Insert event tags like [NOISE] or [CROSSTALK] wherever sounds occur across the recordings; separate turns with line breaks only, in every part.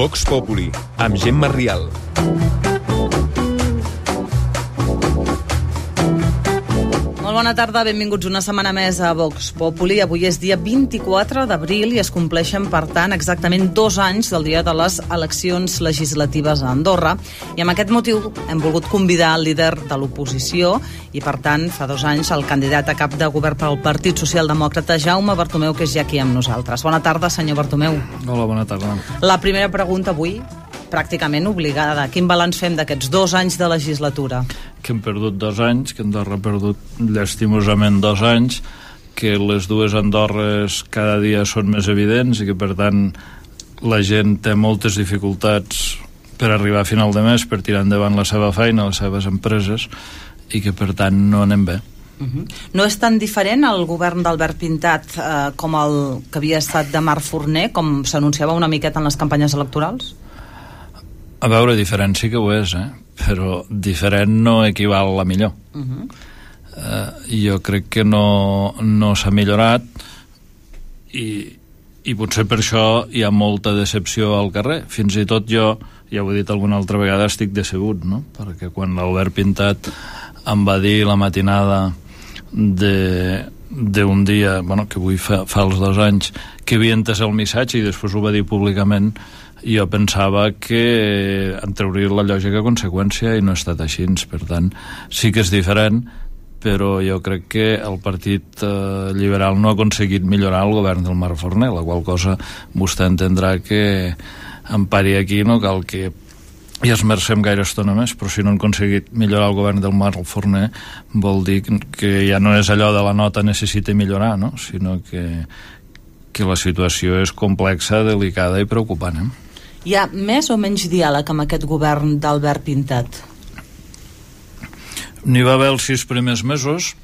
Vox Populi, amb Gemma Rial.
Molt bona tarda, benvinguts una setmana més a Vox Populi. Avui és dia 24 d'abril i es compleixen, per tant, exactament dos anys del dia de les eleccions legislatives a Andorra. I amb aquest motiu hem volgut convidar el líder de l'oposició i, per tant, fa dos anys, el candidat a cap de govern pel Partit Socialdemòcrata, Jaume Bartomeu, que és ja aquí amb nosaltres. Bona tarda, senyor Bartomeu.
Hola, bona tarda.
La primera pregunta avui, pràcticament obligada. Quin balanç fem d'aquests dos anys de legislatura?
Que hem perdut dos anys, que Andorra ha perdut llastimosament dos anys, que les dues Andorres cada dia són més evidents i que, per tant, la gent té moltes dificultats per arribar a final de mes, per tirar endavant la seva feina, les seves empreses, i que, per tant, no anem bé.
Uh -huh. No és tan diferent el govern d'Albert Pintat eh, com el que havia estat de Marc Forner, com s'anunciava una miqueta en les campanyes electorals?
A veure, diferent sí que ho és, eh? però diferent no equival a millor. Uh -huh. uh, jo crec que no, no s'ha millorat i, i potser per això hi ha molta decepció al carrer. Fins i tot jo, ja ho he dit alguna altra vegada, estic decebut, no? perquè quan l'Albert Pintat em va dir la matinada de d'un dia, bueno, que avui fa, fa els dos anys, que havia entès el missatge i després ho va dir públicament, jo pensava que en trauria la lògica conseqüència i no ha estat així, per tant sí que és diferent però jo crec que el Partit eh, Liberal no ha aconseguit millorar el govern del Marc Forner, la qual cosa vostè entendrà que en pari aquí no cal que i esmercem gaire estona més, però si no han aconseguit millorar el govern del Marc Forner vol dir que ja no és allò de la nota necessita millorar, no? sinó que, que la situació és complexa, delicada i preocupant. Eh?
Hi ha més o menys diàleg amb aquest govern d'Albert Pintat?
N'hi va haver els sis primers mesos.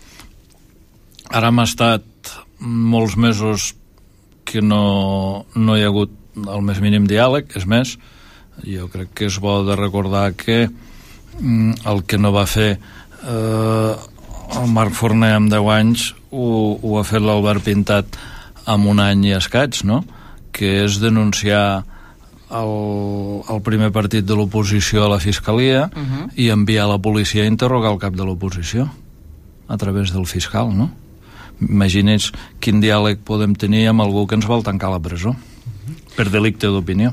Ara hem estat molts mesos que no, no hi ha hagut el més mínim diàleg, és més, jo crec que és bo de recordar que mm, el que no va fer eh, el Marc Forner amb 10 anys ho, ho ha fet l'Albert Pintat amb un any i escaig, no? que és denunciar el, el primer partit de l'oposició a la Fiscalia uh -huh. i enviar la policia a interrogar el cap de l'oposició a través del fiscal, no? Imagini's quin diàleg podem tenir amb algú que ens vol tancar la presó uh -huh. per delicte d'opinió.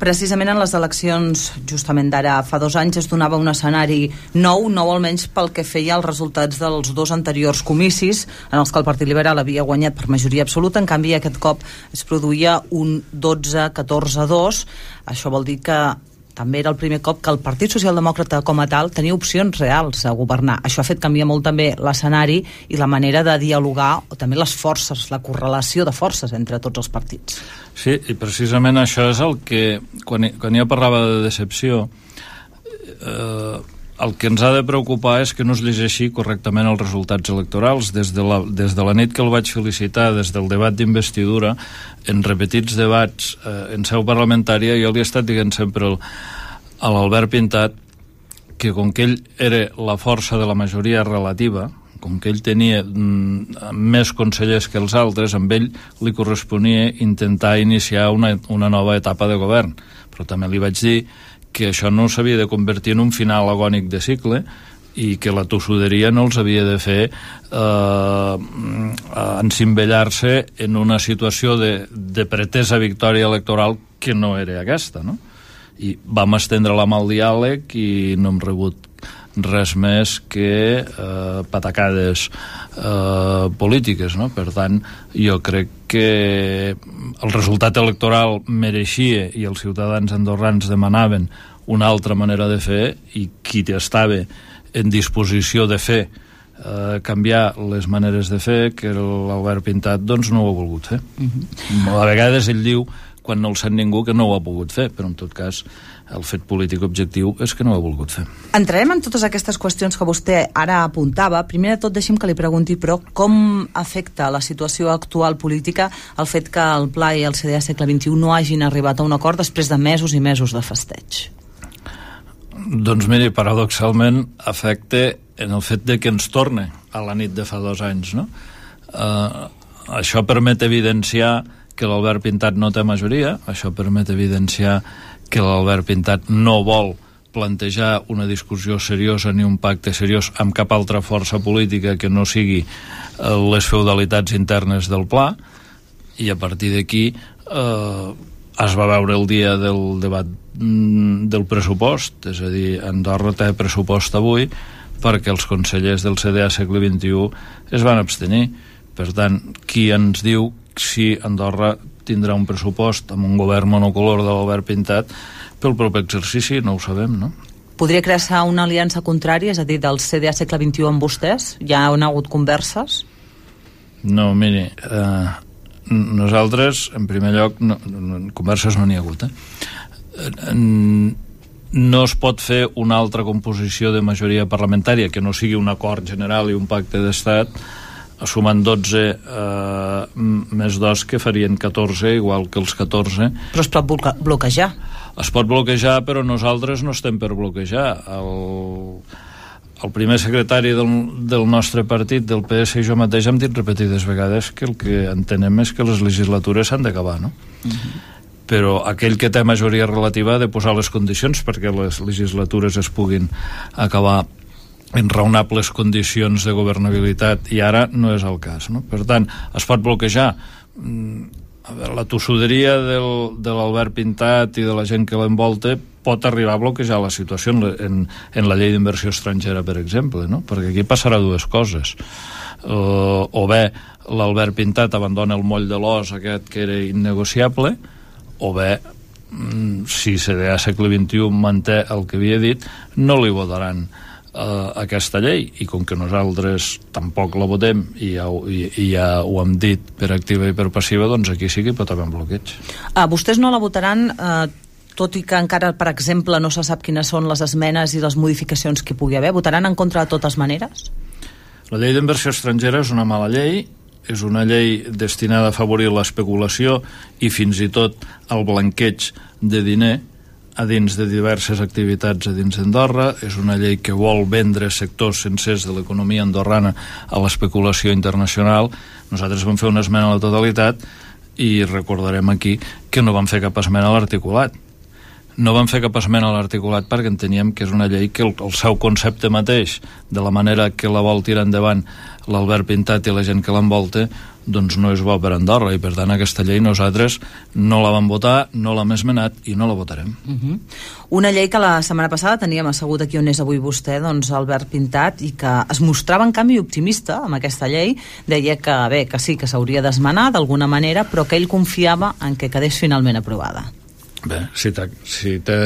Precisament en les eleccions, justament d'ara fa dos anys, es donava un escenari nou, nou almenys pel que feia els resultats dels dos anteriors comicis, en els que el Partit Liberal havia guanyat per majoria absoluta, en canvi aquest cop es produïa un 12-14-2. Això vol dir que també era el primer cop que el Partit Socialdemòcrata com a tal tenia opcions reals a governar. Això ha fet canviar molt també l'escenari i la manera de dialogar, o també les forces, la correlació de forces entre tots els partits.
Sí, i precisament això és el que, quan, quan jo parlava de decepció, eh, el que ens ha de preocupar és que no es llegeixi correctament els resultats electorals. Des de, la, des de la nit que el vaig felicitar, des del debat d'investidura, en repetits debats eh, en seu parlamentària, jo li he estat dient sempre el, a l'Albert Pintat que com que ell era la força de la majoria relativa, com que ell tenia mm, més consellers que els altres, amb ell li corresponia intentar iniciar una, una nova etapa de govern. Però també li vaig dir que això no s'havia de convertir en un final agònic de cicle i que la tossuderia no els havia de fer eh, encimbellar-se en una situació de, de pretesa victòria electoral que no era aquesta, no? I vam estendre la mà al diàleg i no hem rebut res més que eh, patacades eh, polítiques, no? Per tant, jo crec que el resultat electoral mereixia i els ciutadans andorrans demanaven una altra manera de fer i qui estava en disposició de fer eh, canviar les maneres de fer que l'Albert Pintat doncs no ho ha volgut fer uh -huh. a vegades ell diu quan no el sent ningú que no ho ha pogut fer però en tot cas el fet polític objectiu és que no ho ha volgut fer.
Entrarem en totes aquestes qüestions que vostè ara apuntava. Primer de tot, deixi'm que li pregunti, però, com afecta la situació actual política el fet que el Pla i el CDA segle XXI no hagin arribat a un acord després de mesos i mesos de festeig?
Doncs miri, paradoxalment afecta en el fet de que ens torne a la nit de fa dos anys, no? Uh, això permet evidenciar que l'Albert Pintat no té majoria, això permet evidenciar que l'Albert Pintat no vol plantejar una discussió seriosa ni un pacte seriós amb cap altra força política que no sigui eh, les feudalitats internes del pla i a partir d'aquí eh, es va veure el dia del debat mm, del pressupost és a dir, Andorra té pressupost avui perquè els consellers del CDA segle XXI es van abstenir. Per tant, qui ens diu si Andorra tindrà un pressupost amb un govern monocolor de l'Albert Pintat pel proper exercici, no ho sabem, no?
Podria crear-se una aliança contrària, és a dir, del CDA segle XXI amb vostès? Ja han hagut converses?
No, miri, eh, nosaltres, en primer lloc, no, no, converses no n'hi ha hagut, eh? No es pot fer una altra composició de majoria parlamentària que no sigui un acord general i un pacte d'estat sumant 12 eh, més 2 que farien 14 igual que els 14
però es pot bloquejar
es pot bloquejar però nosaltres no estem per bloquejar el, el primer secretari del, del nostre partit del PS i jo mateix hem dit repetides vegades que el que entenem és que les legislatures s'han d'acabar no? Uh mhm. -huh. però aquell que té majoria relativa ha de posar les condicions perquè les legislatures es puguin acabar en raonables condicions de governabilitat i ara no és el cas no? per tant, es pot bloquejar mm, a veure, la tossuderia del, de l'Albert Pintat i de la gent que l'envolta pot arribar a bloquejar la situació en, en, en la llei d'inversió estrangera, per exemple, no? perquè aquí passarà dues coses. Uh, o bé l'Albert Pintat abandona el moll de l'os aquest que era innegociable, o bé mm, si CDA segle XXI manté el que havia dit, no li votaran eh, aquesta llei i com que nosaltres tampoc la votem i ja, i, i ja ho hem dit per activa i per passiva, doncs aquí sí que hi pot haver un bloqueig.
Ah, vostès no la votaran eh, tot i que encara, per exemple, no se sap quines són les esmenes i les modificacions que pugui haver, votaran en contra de totes maneres?
La llei d'inversió estrangera és una mala llei, és una llei destinada a afavorir l'especulació i fins i tot el blanqueig de diner, a dins de diverses activitats a dins d'Andorra, és una llei que vol vendre sectors sencers de l'economia andorrana a l'especulació internacional. Nosaltres vam fer una esmena a la totalitat i recordarem aquí que no vam fer cap esmena a l'articulat. No vam fer cap esmena a l'articulat perquè enteníem que és una llei que el, el seu concepte mateix, de la manera que la vol tirar endavant l'Albert Pintat i la gent que l'envolta, doncs no és bo per Andorra i per tant aquesta llei nosaltres no la vam votar, no l'hem esmenat i no la votarem. Uh
mhm. -huh. Una llei que la setmana passada teníem assegut aquí on és avui vostè, doncs Albert Pintat, i que es mostrava en canvi optimista amb aquesta llei, deia que bé, que sí, que s'hauria d'esmenar d'alguna manera, però que ell confiava en que quedés finalment aprovada.
Bé, si té, si té,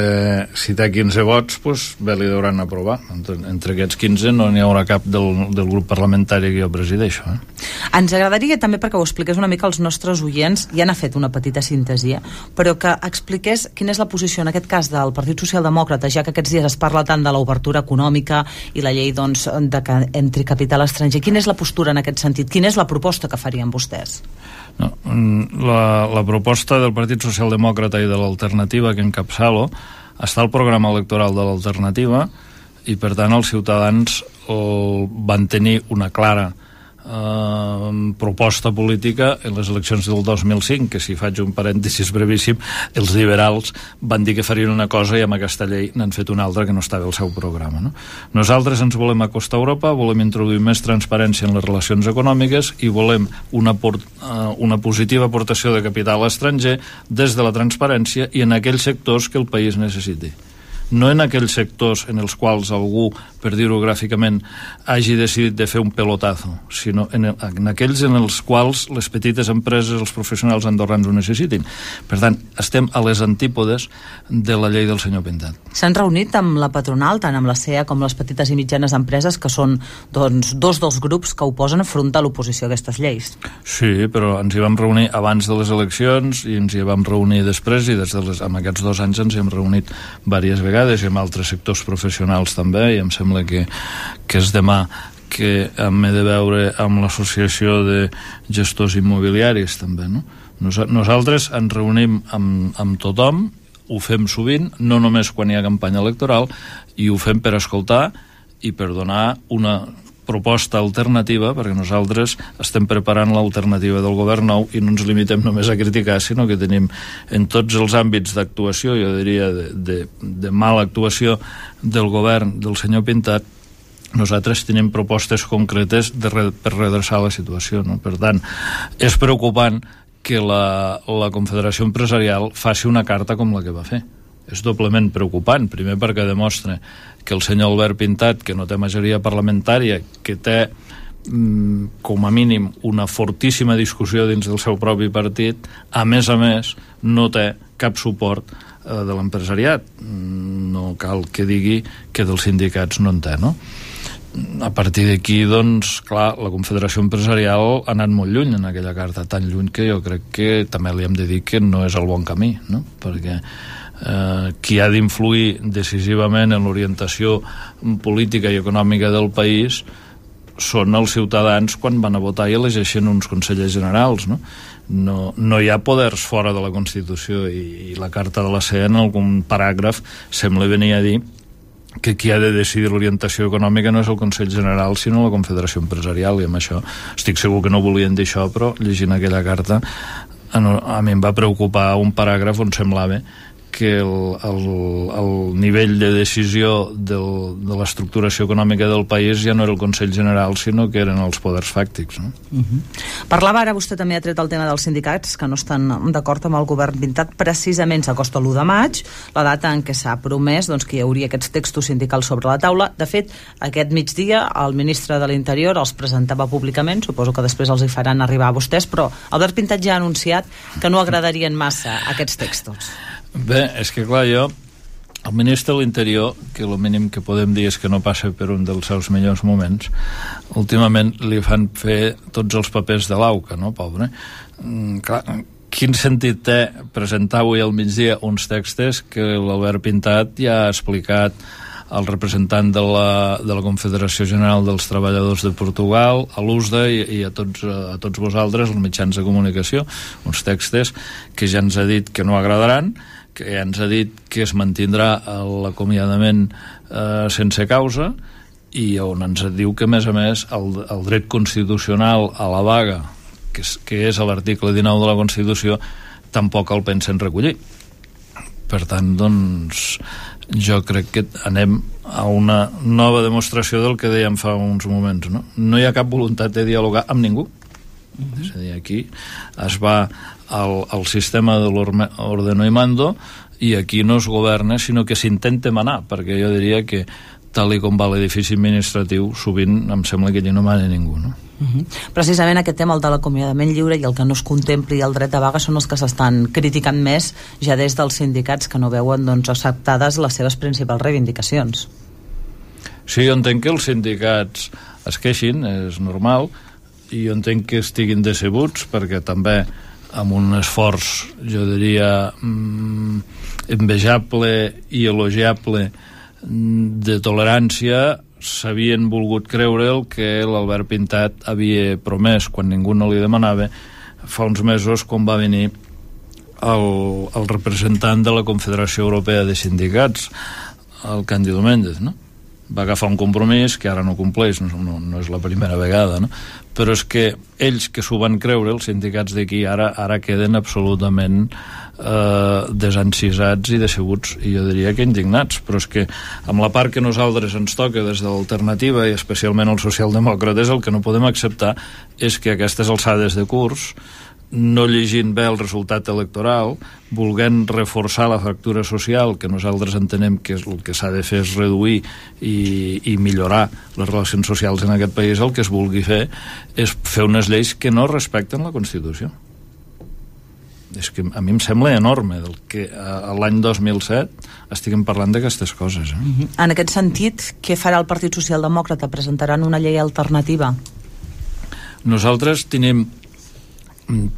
si té 15 vots, doncs bé, li deuran aprovar. Entre, entre aquests 15 no n'hi haurà cap del, del grup parlamentari que jo presideixo. Eh?
Ens agradaria també, perquè ho expliqués una mica als nostres oients, ja n'ha fet una petita síntesi, eh? però que expliqués quina és la posició en aquest cas del Partit Socialdemòcrata, ja que aquests dies es parla tant de l'obertura econòmica i la llei doncs, de que entri capital estranger. Quina és la postura en aquest sentit? Quina és la proposta que farien vostès?
No, mm, la, la proposta del Partit Socialdemòcrata i de l'Alternativa que encapçalo està al programa electoral de l'Alternativa i per tant els ciutadans el, van tenir una clara eh, proposta política en les eleccions del 2005, que si faig un parèntesis brevíssim, els liberals van dir que farien una cosa i amb aquesta llei n'han fet una altra que no estava al seu programa. No? Nosaltres ens volem acostar a Europa, volem introduir més transparència en les relacions econòmiques i volem una, uh, una positiva aportació de capital estranger des de la transparència i en aquells sectors que el país necessiti no en aquells sectors en els quals algú per dir-ho gràficament, hagi decidit de fer un pelotazo, sinó en, el, en aquells en els quals les petites empreses, els professionals andorrans ho necessitin. Per tant, estem a les antípodes de la llei del senyor Pintat.
S'han reunit amb la patronal, tant amb la CEA com les petites i mitjanes empreses, que són doncs, dos dels grups que oposen a l'oposició a aquestes lleis.
Sí, però ens hi vam reunir abans de les eleccions i ens hi vam reunir després i des de les, amb aquests dos anys ens hi hem reunit diverses vegades i amb altres sectors professionals també i em sembla que, que és demà que hem de veure amb l'associació de gestors immobiliaris també, no? Nos, nosaltres ens reunim amb, amb tothom, ho fem sovint, no només quan hi ha campanya electoral, i ho fem per escoltar i per donar una proposta alternativa, perquè nosaltres estem preparant l'alternativa del govern nou i no ens limitem només a criticar, sinó que tenim en tots els àmbits d'actuació, jo diria de, de, de mala actuació del govern del senyor Pintat, nosaltres tenim propostes concretes de per redreçar la situació. No? Per tant, és preocupant que la, la Confederació Empresarial faci una carta com la que va fer. És doblement preocupant, primer perquè demostra que el senyor Albert Pintat, que no té majoria parlamentària, que té mm, com a mínim una fortíssima discussió dins del seu propi partit, a més a més no té cap suport eh, de l'empresariat. Mm, no cal que digui que dels sindicats no en té, no? a partir d'aquí, doncs, clar, la Confederació Empresarial ha anat molt lluny en aquella carta, tan lluny que jo crec que també li hem de dir que no és el bon camí, no? perquè eh, qui ha d'influir decisivament en l'orientació política i econòmica del país són els ciutadans quan van a votar i elegeixen uns consellers generals, no? No, no hi ha poders fora de la Constitució i, i la Carta de la CE en algun paràgraf sembla venir a dir que qui ha de decidir l'orientació econòmica no és el Consell General sinó la Confederació Empresarial i amb això estic segur que no volien dir això però llegint aquella carta a mi em va preocupar un paràgraf on semblava que el, el, el nivell de decisió del, de l'estructuració econòmica del país ja no era el Consell General, sinó que eren els poders fàctics. No? Uh
-huh. Parlava ara, vostè també ha tret el tema dels sindicats, que no estan d'acord amb el govern pintat. Precisament s'acosta l'1 de maig, la data en què s'ha promès doncs, que hi hauria aquests textos sindicals sobre la taula. De fet, aquest migdia el ministre de l'Interior els presentava públicament, suposo que després els hi faran arribar a vostès, però Albert Pintat ja ha anunciat que no agradarien massa aquests textos.
Bé, és que clar, jo el ministre de l'Interior, que el mínim que podem dir és que no passa per un dels seus millors moments, últimament li fan fer tots els papers de l'AUCA, no, pobre? Mm, clar, quin sentit té presentar avui al migdia uns textos que l'Albert Pintat ja ha explicat al representant de la, de la Confederació General dels Treballadors de Portugal, a l'USDA i, i a, tots, a tots vosaltres, els mitjans de comunicació, uns textos que ja ens ha dit que no agradaran, que ja ens ha dit que es mantindrà l'acomiadament eh, sense causa i on ens diu que, a més a més, el, el dret constitucional a la vaga, que és, que és l'article 19 de la Constitució, tampoc el pensen recollir. Per tant, doncs, jo crec que anem a una nova demostració del que dèiem fa uns moments. No, no hi ha cap voluntat de dialogar amb ningú. Uh -huh. És a dir, aquí es va al, al sistema de l'ordeno i mando i aquí no es governa sinó que s'intenta manar perquè jo diria que tal i com va l'edifici administratiu sovint em sembla que allí no mana ningú no? Uh
mhm. -huh. Precisament aquest tema, el de l'acomiadament lliure i el que no es contempli el dret de vaga són els que s'estan criticant més ja des dels sindicats que no veuen doncs, acceptades les seves principals reivindicacions.
Sí, jo entenc que els sindicats es queixin, és normal, i jo entenc que estiguin decebuts perquè també amb un esforç, jo diria, mm, envejable i elogiable de tolerància, s'havien volgut creure el que l'Albert Pintat havia promès quan ningú no li demanava fa uns mesos quan va venir el, el representant de la Confederació Europea de Sindicats, el Càndido Méndez, no? va agafar un compromís que ara no compleix, no, no, no és la primera vegada, no? Però és que ells que s'ho van creure, els sindicats d'aquí, ara ara queden absolutament eh, desencisats i decebuts, i jo diria que indignats, però és que amb la part que nosaltres ens toca des de l'alternativa, i especialment els socialdemòcrates, el que no podem acceptar és que aquestes alçades de curs no llegint bé el resultat electoral, volent reforçar la fractura social, que nosaltres entenem que és el que s'ha de fer és reduir i, i millorar les relacions socials en aquest país, el que es vulgui fer és fer unes lleis que no respecten la Constitució. És que a mi em sembla enorme del que l'any 2007 estiguem parlant d'aquestes coses. Eh?
Mhm. En aquest sentit, què farà el Partit Socialdemòcrata? Presentaran una llei alternativa?
Nosaltres tenim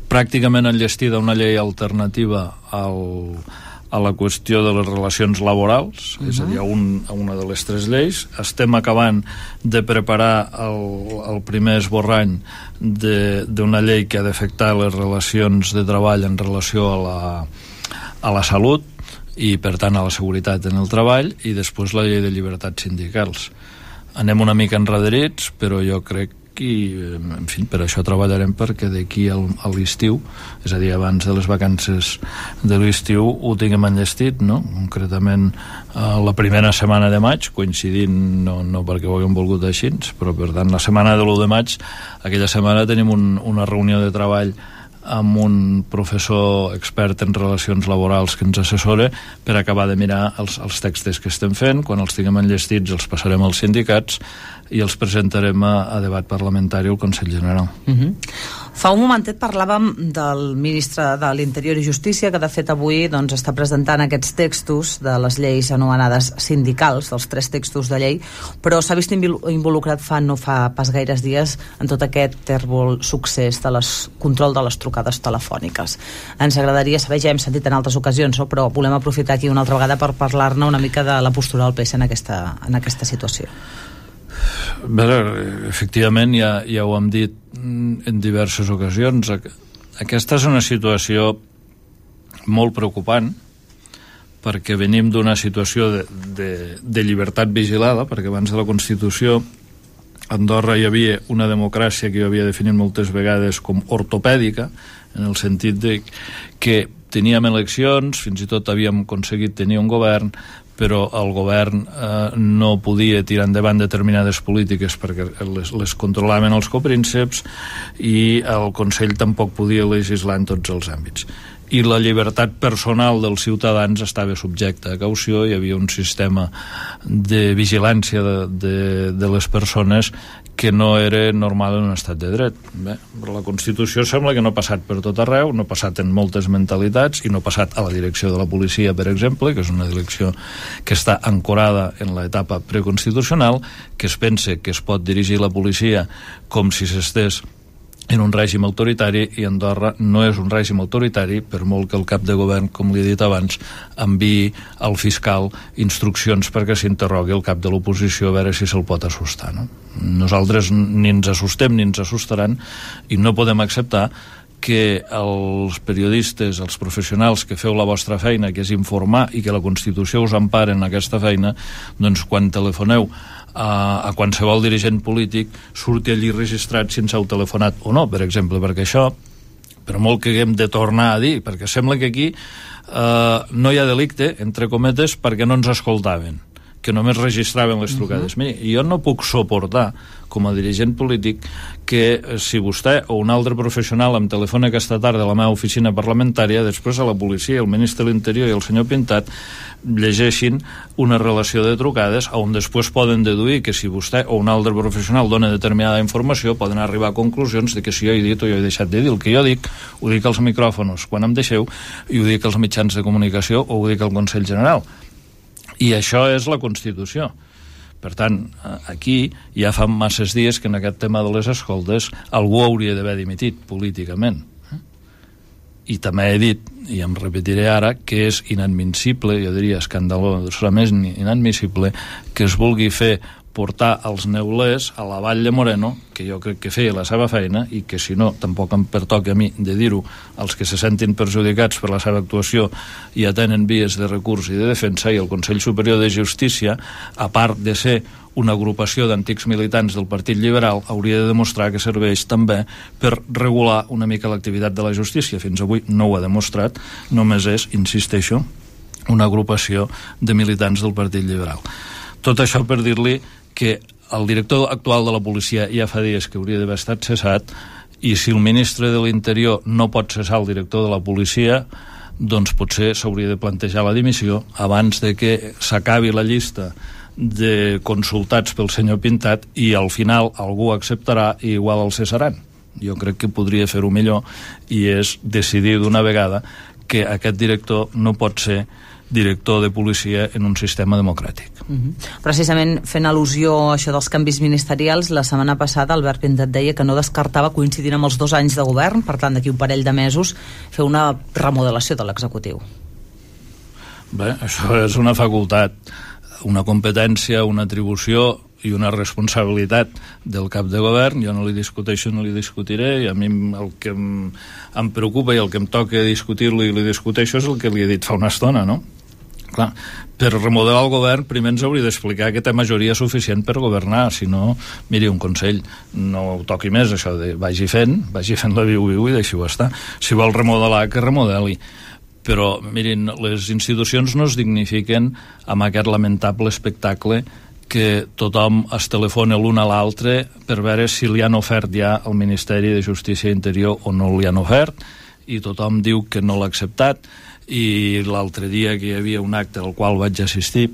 pràcticament enllestida una llei alternativa al, a la qüestió de les relacions laborals, uh -huh. és a dir, a, un, a una de les tres lleis. Estem acabant de preparar el, el primer esborrany d'una llei que ha d'afectar les relacions de treball en relació a la, a la salut i, per tant, a la seguretat en el treball, i després la llei de llibertats sindicals anem una mica enrederits, però jo crec i en fi, per això treballarem perquè d'aquí a l'estiu és a dir, abans de les vacances de l'estiu ho tinguem enllestit no? concretament a la primera setmana de maig coincidint, no, no perquè ho haguem volgut així però per tant la setmana de l'1 de maig aquella setmana tenim un, una reunió de treball amb un professor expert en relacions laborals que ens assessora per acabar de mirar els, els textos que estem fent. Quan els tinguem enllestits els passarem als sindicats i els presentarem a, a debat parlamentari al Consell General.
Uh mhm. -huh. Fa un momentet parlàvem del ministre de l'Interior i Justícia, que de fet avui doncs, està presentant aquests textos de les lleis anomenades sindicals, dels tres textos de llei, però s'ha vist involucrat fa no fa pas gaires dies en tot aquest tèrbol succés de les control de les trucades telefòniques. Ens agradaria saber, ja hem sentit en altres ocasions, no? però volem aprofitar aquí una altra vegada per parlar-ne una mica de la postura del PS en aquesta, en aquesta situació.
Bé, efectivament, ja, ja ho hem dit en diverses ocasions. Aquesta és una situació molt preocupant perquè venim d'una situació de, de, de llibertat vigilada, perquè abans de la Constitució a Andorra hi havia una democràcia que jo havia definit moltes vegades com ortopèdica, en el sentit de que teníem eleccions, fins i tot havíem aconseguit tenir un govern, però el govern eh, no podia tirar endavant determinades polítiques perquè les, les controlaven els coprínceps i el Consell tampoc podia legislar en tots els àmbits. I la llibertat personal dels ciutadans estava subjecta a caució, hi havia un sistema de vigilància de, de, de les persones que no era normal en un estat de dret. Bé, la Constitució sembla que no ha passat per tot arreu, no ha passat en moltes mentalitats i no ha passat a la direcció de la policia, per exemple, que és una direcció que està ancorada en l'etapa preconstitucional, que es pense que es pot dirigir la policia com si s'estés en un règim autoritari i Andorra no és un règim autoritari per molt que el cap de govern, com li he dit abans, enviï al fiscal instruccions perquè s'interrogui el cap de l'oposició a veure si se'l pot assustar. No? Nosaltres ni ens assustem ni ens assustaran i no podem acceptar que els periodistes, els professionals que feu la vostra feina, que és informar i que la Constitució us empara en aquesta feina, doncs quan telefoneu a, a qualsevol dirigent polític surti allí registrat si ens heu telefonat o no, per exemple, perquè això per molt que haguem de tornar a dir, perquè sembla que aquí eh, no hi ha delicte, entre cometes, perquè no ens escoltaven que només registraven les trucades. Uh -huh. Miri, jo no puc suportar, com a dirigent polític, que eh, si vostè o un altre professional em telefona aquesta tarda a la meva oficina parlamentària, després a la policia, el ministre de l'Interior i el senyor Pintat llegeixin una relació de trucades on després poden deduir que si vostè o un altre professional dona determinada informació poden arribar a conclusions de que si jo he dit o jo he deixat de dir. El que jo dic, ho dic als micròfons quan em deixeu i ho dic als mitjans de comunicació o ho dic al Consell General i això és la Constitució. Per tant, aquí ja fa masses dies que en aquest tema de les escoltes algú hauria d'haver dimitit políticament. I també he dit, i em repetiré ara, que és inadmissible, jo diria escandalosament inadmissible, que es vulgui fer portar els neulers a la Vall de Moreno, que jo crec que feia la seva feina i que si no tampoc em pertoca a mi de dir-ho als que se sentin perjudicats per la seva actuació i atenen vies de recurs i de defensa i el Consell Superior de Justícia, a part de ser una agrupació d'antics militants del Partit Liberal hauria de demostrar que serveix també per regular una mica l'activitat de la justícia. Fins avui no ho ha demostrat, només és, insisteixo, una agrupació de militants del Partit Liberal. Tot això per dir-li que el director actual de la policia ja fa dies que hauria d'haver estat cessat i si el ministre de l'Interior no pot cessar el director de la policia doncs potser s'hauria de plantejar la dimissió abans de que s'acabi la llista de consultats pel senyor Pintat i al final algú acceptarà i igual el cessaran. Jo crec que podria fer-ho millor i és decidir d'una vegada que aquest director no pot ser director de policia en un sistema democràtic.
Mhm. -huh. Precisament fent al·lusió a això dels canvis ministerials, la setmana passada Albert Pintat deia que no descartava coincidint amb els dos anys de govern, per tant d'aquí un parell de mesos, fer una remodelació de l'executiu.
Bé, això és una facultat, una competència, una atribució i una responsabilitat del cap de govern, jo no li discuteixo, no li discutiré, i a mi el que em, em preocupa i el que em toca discutir-li i li discuteixo és el que li he dit fa una estona, no? Clar, per remodelar el govern primer ens hauria d'explicar que té majoria suficient per governar, si no, miri, un consell, no ho toqui més, això de vagi fent, vagi fent la viu-viu i deixi-ho estar. Si vol remodelar, que remodeli però mirin, les institucions no es dignifiquen amb aquest lamentable espectacle que tothom es telefona l'un a l'altre per veure si li han ofert ja al Ministeri de Justícia Interior o no li han ofert i tothom diu que no l'ha acceptat i l'altre dia que hi havia un acte al qual vaig assistir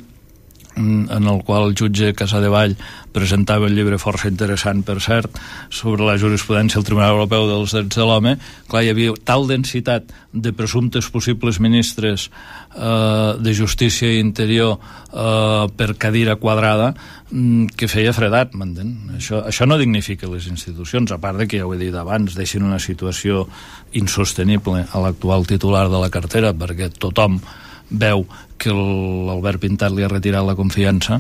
en el qual el jutge Casadevall presentava un llibre força interessant, per cert, sobre la jurisprudència del Tribunal Europeu dels Drets de l'Home, clar, hi havia tal densitat de presumptes possibles ministres eh, de Justícia i Interior eh, per cadira quadrada mm, que feia fredat, m'entén? Això, això no dignifica les institucions, a part de que ja ho he dit abans, deixin una situació insostenible a l'actual titular de la cartera, perquè tothom veu que l'Albert Pintat li ha retirat la confiança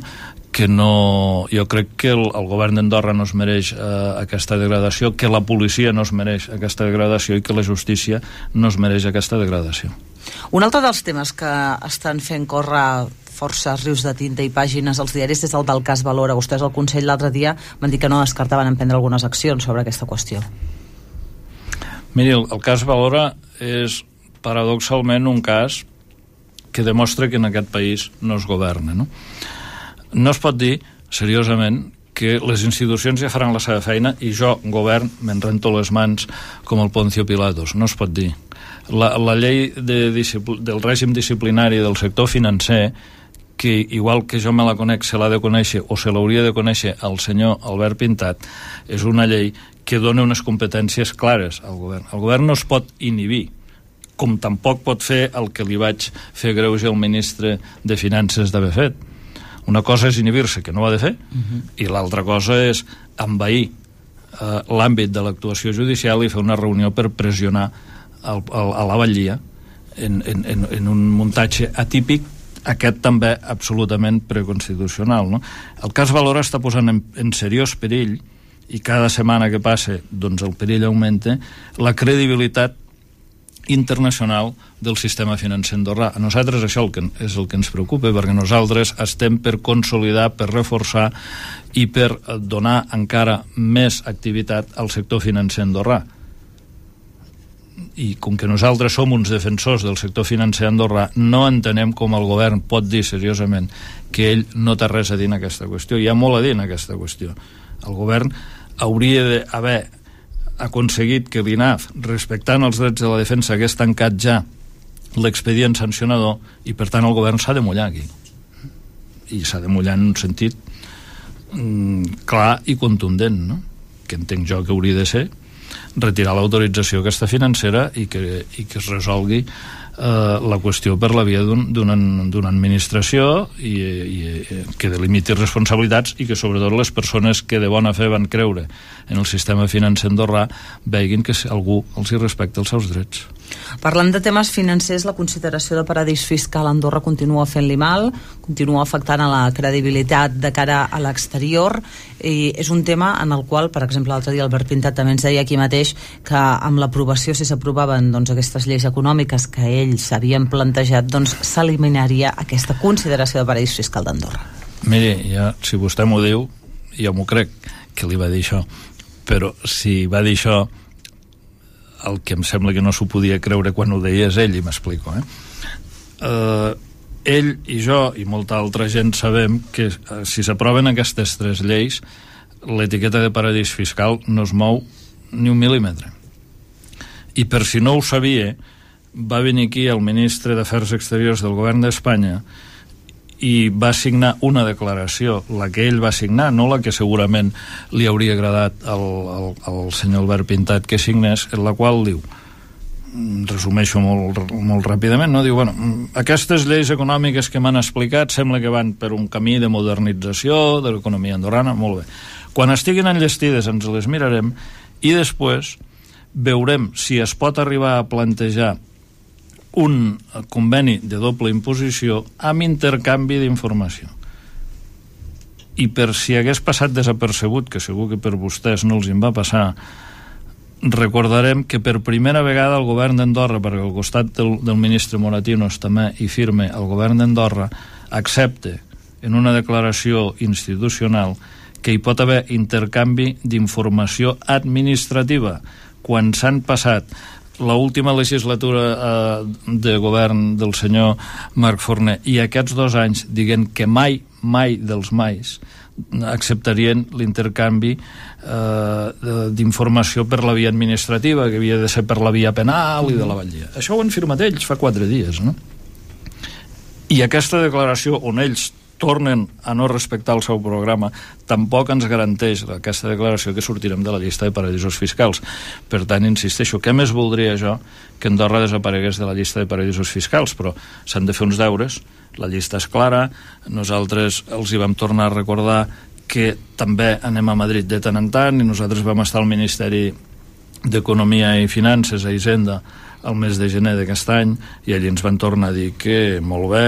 que no... Jo crec que el, el govern d'Andorra no es mereix eh, aquesta degradació, que la policia no es mereix aquesta degradació i que la justícia no es mereix aquesta degradació.
Un altre dels temes que estan fent córrer força rius de tinta i pàgines als diaris és el del cas Valora. Vostès al Consell l'altre dia van dir que no descartaven emprendre algunes accions sobre aquesta qüestió.
Miri, el, el cas Valora és paradoxalment un cas que demostra que en aquest país no es governa, no? no es pot dir, seriosament, que les institucions ja faran la seva feina i jo, govern, me'n rento les mans com el Poncio Pilatos. No es pot dir. La, la llei de, del règim disciplinari del sector financer que igual que jo me la conec se l'ha de conèixer o se l'hauria de conèixer al senyor Albert Pintat és una llei que dona unes competències clares al govern. El govern no es pot inhibir com tampoc pot fer el que li vaig fer greuge al ministre de Finances d'haver fet una cosa és inhibir-se, que no ho ha de fer, uh mhm. -huh. i l'altra cosa és envair eh, l'àmbit de l'actuació judicial i fer una reunió per pressionar el, el, a la batllia en, en, en, en un muntatge atípic aquest també absolutament preconstitucional. No? El cas Valora està posant en, en seriós perill i cada setmana que passa doncs el perill augmenta la credibilitat internacional del sistema financer andorrà. A nosaltres això el que, és el que ens preocupa, perquè nosaltres estem per consolidar, per reforçar i per donar encara més activitat al sector financer andorrà. I com que nosaltres som uns defensors del sector financer andorrà, no entenem com el govern pot dir seriosament que ell no té res a dir en aquesta qüestió. Hi ha molt a dir en aquesta qüestió. El govern hauria d'haver aconseguit que l'INAF, respectant els drets de la defensa, hagués tancat ja l'expedient sancionador i per tant el govern s'ha de mullar aquí i s'ha de mullar en un sentit mm, clar i contundent no? que entenc jo que hauria de ser retirar l'autorització aquesta financera i que, i que es resolgui eh, la qüestió per la via d'una un, administració i, i, que delimiti responsabilitats i que sobretot les persones que de bona fe van creure en el sistema financer andorrà veguin que algú els hi respecta els seus drets.
Parlant de temes financers, la consideració de paradís fiscal a Andorra continua fent-li mal, continua afectant a la credibilitat de cara a l'exterior i és un tema en el qual, per exemple, l'altre dia Albert Pintat també ens deia aquí mateix que amb l'aprovació, si s'aprovaven doncs, aquestes lleis econòmiques que ells havien plantejat, doncs s'eliminaria aquesta consideració de paradís fiscal d'Andorra.
Miri, ja, si vostè m'ho diu, jo m'ho crec que li va dir això, però si va dir això el que em sembla que no s'ho podia creure quan ho deia és ell, i m'explico, eh? Uh, ell i jo i molta altra gent sabem que uh, si s'aproven aquestes tres lleis l'etiqueta de paradís fiscal no es mou ni un mil·límetre. I per si no ho sabia, va venir aquí el ministre d'Afers Exteriors del govern d'Espanya i va signar una declaració, la que ell va signar, no la que segurament li hauria agradat al, al, al senyor Albert Pintat que signés, en la qual diu mm, resumeixo molt, molt ràpidament, no? diu, bueno, mm, aquestes lleis econòmiques que m'han explicat sembla que van per un camí de modernització de l'economia andorrana, molt bé. Quan estiguin enllestides ens les mirarem i després veurem si es pot arribar a plantejar un conveni de doble imposició amb intercanvi d'informació. I per si hagués passat desapercebut, que segur que per vostès no els en va passar, recordarem que per primera vegada el govern d'Andorra, perquè al costat del, del ministre Moratinos també hi firme, el govern d'Andorra accepte en una declaració institucional que hi pot haver intercanvi d'informació administrativa quan s'han passat la última legislatura eh, de govern del senyor Marc Forner i aquests dos anys diguent que mai, mai dels mais acceptarien l'intercanvi eh, d'informació per la via administrativa, que havia de ser per la via penal i de la Vallia. Això ho han firmat ells fa quatre dies, no? I aquesta declaració on ells tornen a no respectar el seu programa, tampoc ens garanteix aquesta declaració que sortirem de la llista de paradisos fiscals. Per tant, insisteixo, què més voldria jo que Andorra desaparegués de la llista de paradisos fiscals? Però s'han de fer uns deures, la llista és clara, nosaltres els hi vam tornar a recordar que també anem a Madrid de tant en tant i nosaltres vam estar al Ministeri d'Economia i Finances, a Hisenda, el mes de gener d'aquest any i allí ens van tornar a dir que molt bé,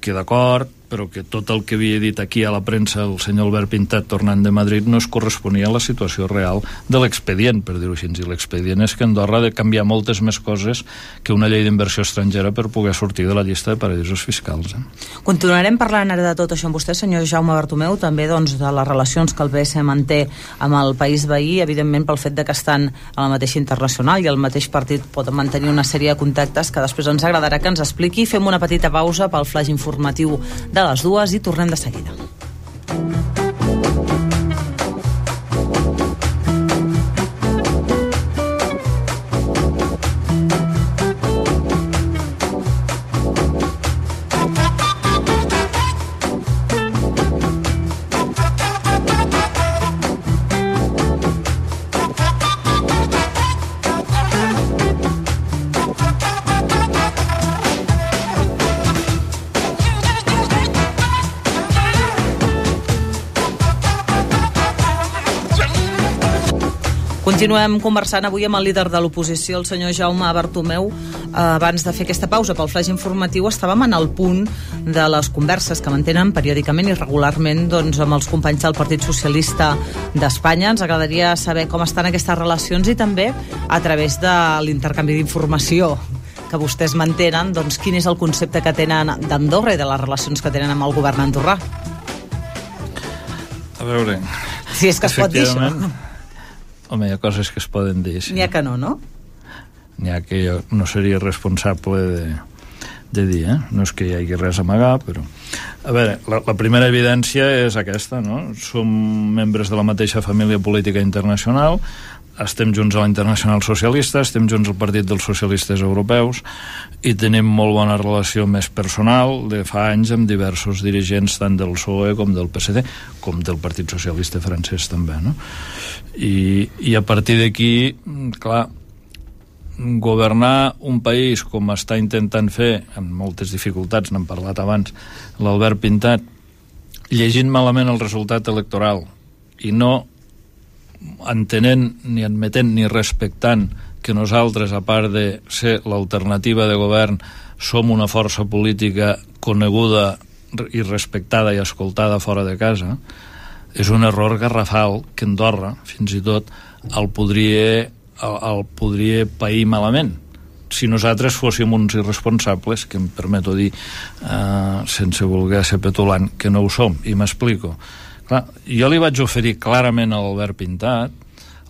que d'acord, però que tot el que havia dit aquí a la premsa el senyor Albert Pintat tornant de Madrid no es corresponia a la situació real de l'expedient, per dir-ho així. I l'expedient és que Andorra ha de canviar moltes més coses que una llei d'inversió estrangera per poder sortir de la llista de paradisos fiscals. Eh?
Continuarem parlant ara de tot això amb vostè, senyor Jaume Bartomeu, també doncs, de les relacions que el BS manté amb el país veí, evidentment pel fet de que estan a la mateixa internacional i el mateix partit pot mantenir una sèrie de contactes que després ens agradarà que ens expliqui. Fem una petita pausa pel flash informatiu de de les dues i tornem de seguida. Continuem conversant avui amb el líder de l'oposició, el senyor Jaume Bartomeu. Eh, abans de fer aquesta pausa pel flash informatiu estàvem en el punt de les converses que mantenen periòdicament i regularment doncs, amb els companys del Partit Socialista d'Espanya. Ens agradaria saber com estan aquestes relacions i també a través de l'intercanvi d'informació que vostès mantenen, doncs quin és el concepte que tenen d'Andorra i de les relacions que tenen amb el govern andorrà.
A veure...
Si és que es pot dir això.
Home, hi ha coses que es poden dir, sí.
N'hi ha que no, no?
N'hi ha que jo no seria responsable de, de dir, eh? No és que hi hagi res a amagar, però... A veure, la, la primera evidència és aquesta, no? Som membres de la mateixa família política internacional, estem junts a la Internacional Socialista, estem junts al Partit dels Socialistes Europeus i tenim molt bona relació més personal de fa anys amb diversos dirigents tant del PSOE com del PSD, com del Partit Socialista francès també, no? I, i a partir d'aquí, clar, governar un país com està intentant fer, amb moltes dificultats, n'hem parlat abans, l'Albert Pintat, llegint malament el resultat electoral i no entenent ni admetent ni respectant que nosaltres, a part de ser l'alternativa de govern, som una força política coneguda i respectada i escoltada fora de casa, és un error garrafal que Andorra, fins i tot, el podria, el, el podria pair malament si nosaltres fóssim uns irresponsables, que em permeto dir, eh, sense voler ser petulant, que no ho som, i m'explico. Clar, jo li vaig oferir clarament a l'Albert Pintat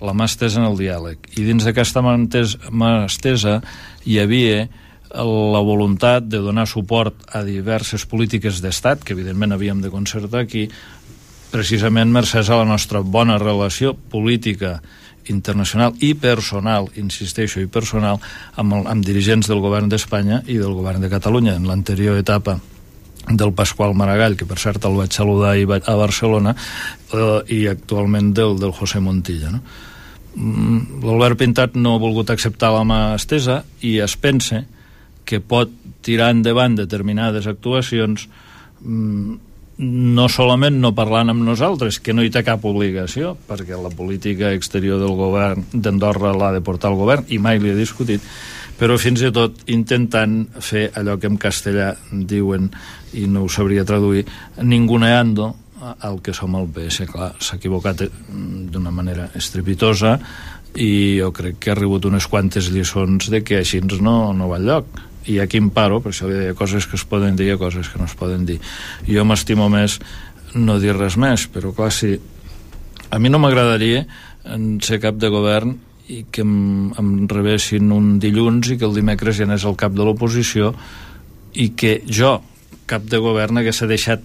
la mà estesa en el diàleg i dins d'aquesta mà estesa hi havia la voluntat de donar suport a diverses polítiques d'estat que evidentment havíem de concertar aquí precisament mercès a la nostra bona relació política internacional i personal, insisteixo, i personal amb, el, amb dirigents del govern d'Espanya i del govern de Catalunya en l'anterior etapa del Pasqual Maragall, que per cert el vaig saludar i a Barcelona, eh, i actualment del, del José Montilla. No? Mm, L'Albert Pintat no ha volgut acceptar la mà estesa i es pensa que pot tirar endavant determinades actuacions mm, no solament no parlant amb nosaltres, que no hi té cap obligació, perquè la política exterior del govern d'Andorra l'ha de portar el govern, i mai li ha discutit, però fins i tot intentant fer allò que en castellà diuen i no ho sabria traduir, ninguneando al que som el PS. Clar, s'ha equivocat eh, d'una manera estrepitosa i jo crec que ha rebut unes quantes lliçons de que així no, no va lloc i aquí em paro, per això deia coses que es poden dir i coses que no es poden dir. Jo m'estimo més no dir res més, però clar, si a mi no m'agradaria ser cap de govern i que em, em rebessin un dilluns i que el dimecres ja anés al cap de l'oposició i que jo, cap de govern, hagués deixat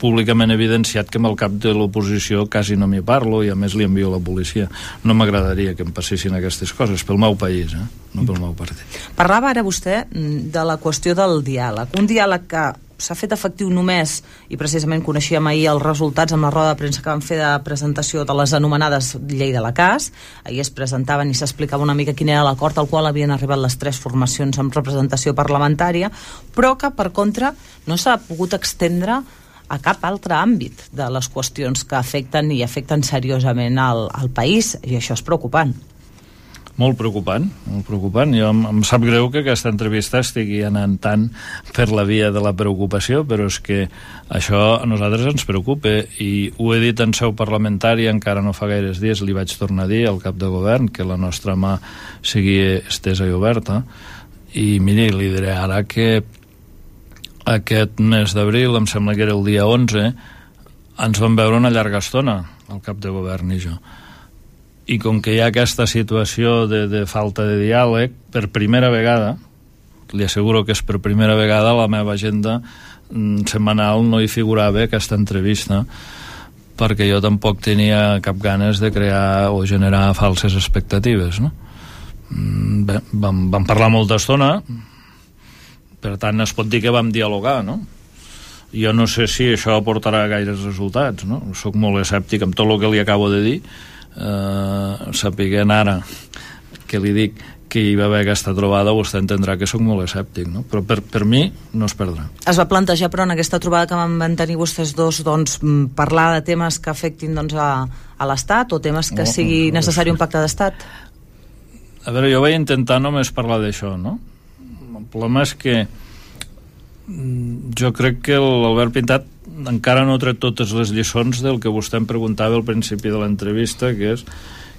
públicament evidenciat que amb el cap de l'oposició quasi no m'hi parlo i a més li envio la policia. No m'agradaria que em passessin aquestes coses pel meu país, eh? no pel meu partit.
Parlava ara vostè mm, de la qüestió del diàleg. Un diàleg que s'ha fet efectiu només, i precisament coneixíem ahir els resultats amb la roda de premsa que van fer de presentació de les anomenades llei de la CAS, ahir es presentaven i s'explicava una mica quin era l'acord al qual havien arribat les tres formacions amb representació parlamentària, però que per contra no s'ha pogut extendre a cap altre àmbit de les qüestions que afecten i afecten seriosament al, al país, i això és preocupant.
Molt preocupant, molt preocupant. Jo em, em sap greu que aquesta entrevista estigui anant tant per la via de la preocupació, però és que això a nosaltres ens preocupa i ho he dit en seu parlamentària, encara no fa gaires dies li vaig tornar a dir al cap de govern que la nostra mà sigui estesa i oberta i miri, li diré ara que aquest mes d'abril, em sembla que era el dia 11, ens vam veure una llarga estona, el cap de govern i jo i com que hi ha aquesta situació de, de falta de diàleg, per primera vegada, li asseguro que és per primera vegada la meva agenda mm, setmanal no hi figurava aquesta entrevista perquè jo tampoc tenia cap ganes de crear o generar falses expectatives no? Mm, bé, vam, vam parlar molta estona per tant es pot dir que vam dialogar no? jo no sé si això aportarà gaires resultats no? soc molt escèptic amb tot el que li acabo de dir eh, sapiguent ara que li dic que hi va haver aquesta trobada vostè entendrà que sóc molt escèptic no? però per, per mi no es perdrà
Es va plantejar però en aquesta trobada que van tenir vostès dos doncs, parlar de temes que afectin doncs, a, a l'Estat o temes que no, sigui no, necessari un pacte d'Estat?
A veure, jo vaig intentar només parlar d'això no? el problema és que jo crec que l'Albert Pintat encara no ha tret totes les lliçons del que vostè em preguntava al principi de l'entrevista, que és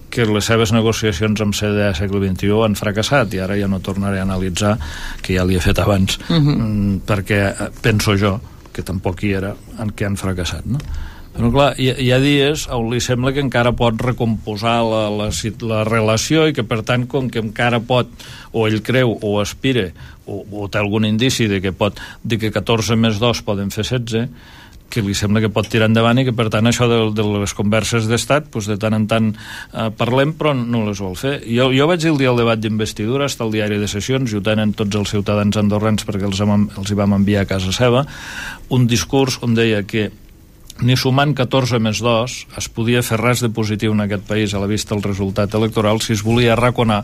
que les seves negociacions amb CDA segle XXI han fracassat i ara ja no tornaré a analitzar que ja li he fet abans uh mhm. -huh. Mm, perquè eh, penso jo que tampoc hi era en què han fracassat no? Però clar, hi, hi ha dies on li sembla que encara pot recomposar la, la, la relació i que per tant com que encara pot o ell creu o aspira o, o té algun indici de que pot dir que 14 més 2 poden fer 16 que li sembla que pot tirar endavant i que per tant això de, de les converses d'estat doncs de tant en tant eh, parlem però no les vol fer. Jo, jo vaig dir el dia del debat d'investidura, està al diari de sessions i ho tenen tots els ciutadans andorrans perquè els, els hi vam enviar a casa seva un discurs on deia que ni sumant 14 més 2 es podia fer res de positiu en aquest país a la vista del resultat electoral si es volia raconar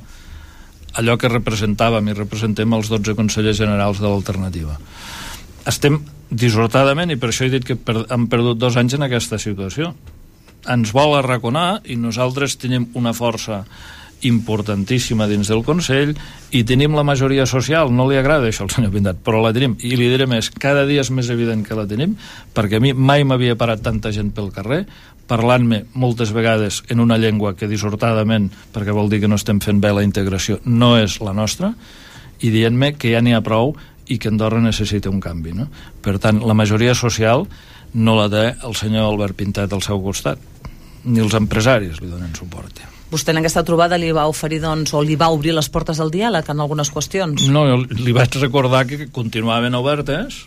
allò que representàvem i representem els 12 consellers generals de l'alternativa. Estem dissortadament i per això he dit que per, hem perdut dos anys en aquesta situació. Ens vol arraconar i nosaltres tenim una força importantíssima dins del Consell i tenim la majoria social, no li agrada això al senyor Pintat, però la tenim i li diré més, cada dia és més evident que la tenim perquè a mi mai m'havia parat tanta gent pel carrer parlant-me moltes vegades en una llengua que dissortadament, perquè vol dir que no estem fent bé la integració, no és la nostra i dient-me que ja n'hi ha prou i que Andorra necessita un canvi. No? Per tant, la majoria social no la té el senyor Albert Pintat al seu costat, ni els empresaris li donen suport.
Vostè en aquesta trobada li va oferir, doncs, o li va obrir les portes del diàleg en algunes qüestions?
No, li vaig recordar que continuaven obertes,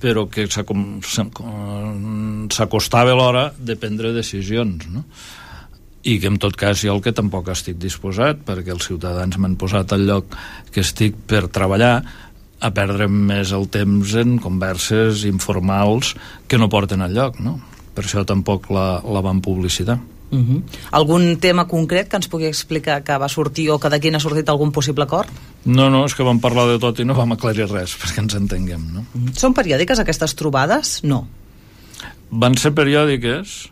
però que s'acostava l'hora de prendre decisions, no? i que en tot cas jo el que tampoc estic disposat perquè els ciutadans m'han posat al lloc que estic per treballar a perdre més el temps en converses informals que no porten al lloc, no? Per això tampoc la, la van publicitar.
Uh mhm. -huh. Algun tema concret que ens pugui explicar que va sortir o que d'aquí n'ha sortit algun possible acord?
No, no, és que vam parlar de tot i no vam aclarir res, perquè ens entenguem, no? Uh
mhm. -huh. Són periòdiques aquestes trobades? No.
Van ser periòdiques